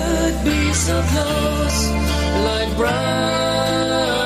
could be so close, like brown.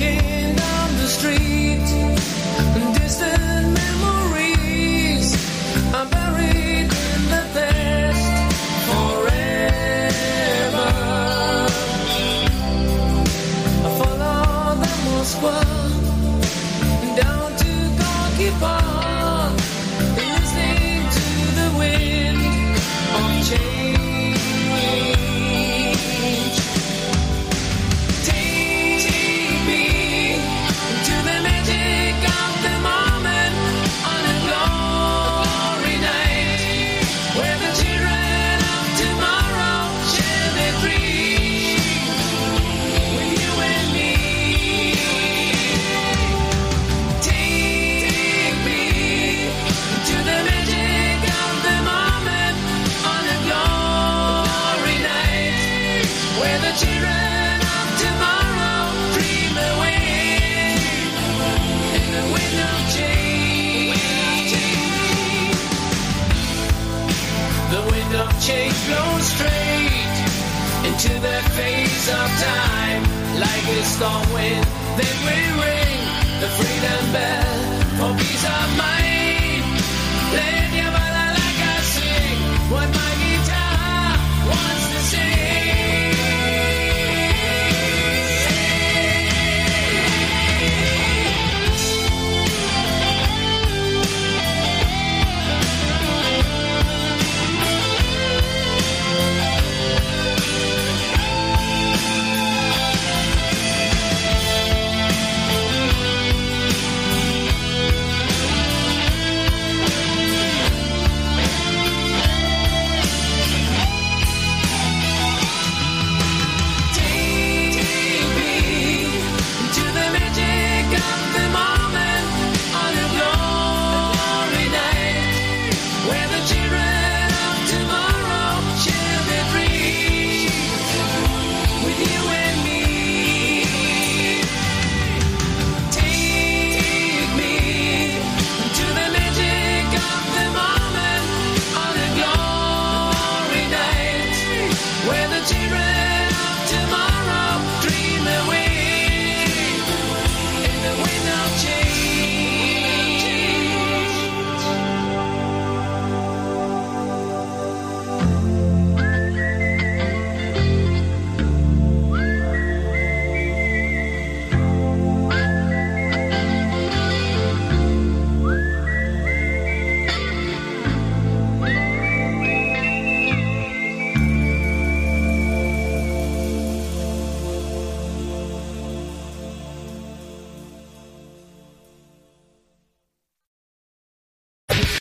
again. shade blown straight into the face of time. Like a storm wind, then we ring the freedom bell for peace of mind.